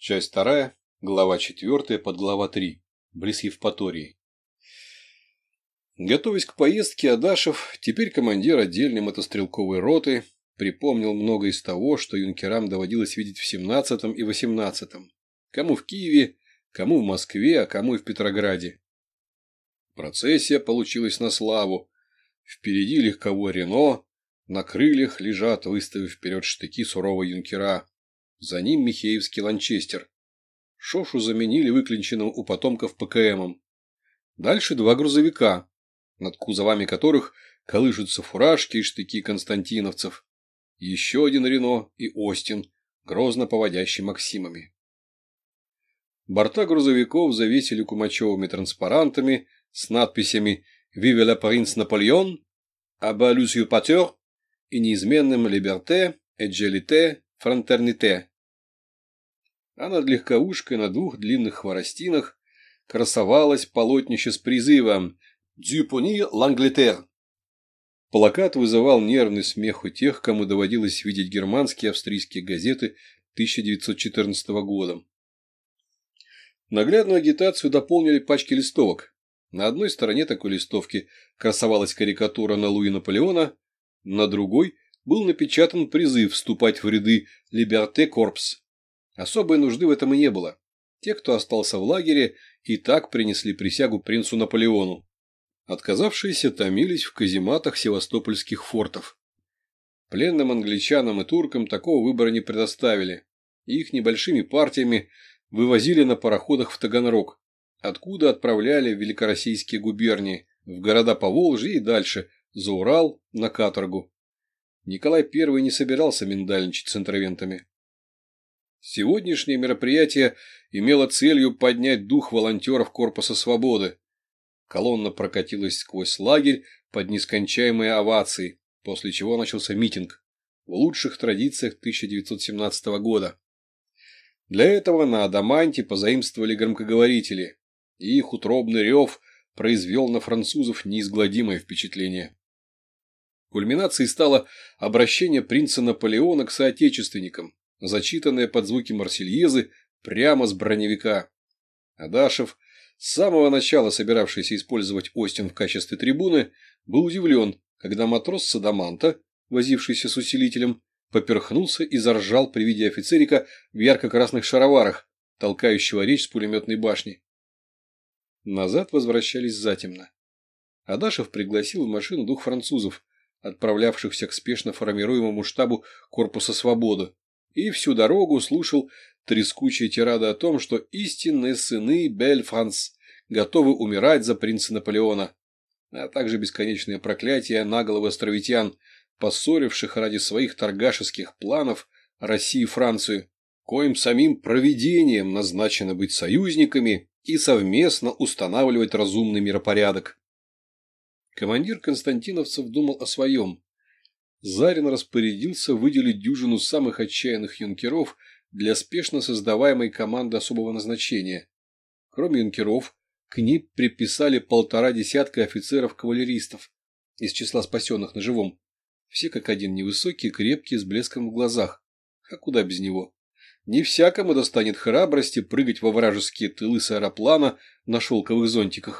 Часть вторая, глава четвертая, подглава три. Близ Евпатории. Готовясь к поездке, Адашев, теперь командир отдельной мотострелковой роты, припомнил много из того, что юнкерам доводилось видеть в семнадцатом и восемнадцатом. Кому в Киеве, кому в Москве, а кому и в Петрограде. Процессия получилась на славу. Впереди легковой Рено, на крыльях лежат, выставив вперед штыки сурового юнкера. За ним Михеевский ланчестер. Шошу заменили выклинченным у потомков ПКМом. Дальше два грузовика, над кузовами которых колышутся фуражки и штыки константиновцев. Еще один Рено и Остин, грозно поводящий Максимами. Борта грузовиков завесили кумачевыми транспарантами с надписями «Vive la Prince Napoleon», «Abat l'usurpateur» и неизменным «Liberté, Égalité, Fraternité» а над легковушкой на двух длинных хворостинах красовалось полотнище с призывом «Дюпони l'Angleterre». Плакат вызывал нервный смех у тех, кому доводилось видеть германские и австрийские газеты 1914 года. Наглядную агитацию дополнили пачки листовок. На одной стороне такой листовки красовалась карикатура на Луи Наполеона, на другой был напечатан призыв вступать в ряды «Либерте Корпс» Особой нужды в этом и не было. Те, кто остался в лагере, и так принесли присягу принцу Наполеону. Отказавшиеся томились в казематах севастопольских фортов. Пленным англичанам и туркам такого выбора не предоставили. Их небольшими партиями вывозили на пароходах в Таганрог, откуда отправляли в великороссийские губернии, в города Поволжья и дальше, за Урал, на каторгу. Николай I не собирался миндальничать с интервентами. Сегодняшнее мероприятие имело целью поднять дух волонтеров Корпуса Свободы. Колонна прокатилась сквозь лагерь под нескончаемые овации, после чего начался митинг в лучших традициях 1917 года. Для этого на Адаманте позаимствовали громкоговорители, и их утробный рев произвел на французов неизгладимое впечатление. Кульминацией стало обращение принца Наполеона к соотечественникам, зачитанное под звуки Марсельезы прямо с броневика. Адашев, с самого начала собиравшийся использовать Остин в качестве трибуны, был удивлен, когда матрос Садаманта, возившийся с усилителем, поперхнулся и заржал при виде офицерика в ярко-красных шароварах, толкающего речь с пулеметной башни. Назад возвращались затемно. Адашев пригласил в машину двух французов, отправлявшихся к спешно формируемому штабу Корпуса Свободы, и всю дорогу слушал трескучие тирады о том, что истинные сыны Бель-Франс готовы умирать за принца Наполеона, а также бесконечные проклятия наглого островитян, поссоривших ради своих торгашеских планов Россию и Францию, коим самим провидением назначено быть союзниками и совместно устанавливать разумный миропорядок. Командир Константиновцев думал о своем, Зарин распорядился выделить дюжину самых отчаянных юнкеров для спешно создаваемой команды особого назначения. Кроме юнкеров, к ней приписали полтора десятка офицеров-кавалеристов из числа спасенных на живом. Все как один невысокие, крепкие, с блеском в глазах. А куда без него? Не всякому достанет храбрости прыгать во вражеские тылы с аэроплана на шелковых зонтиках.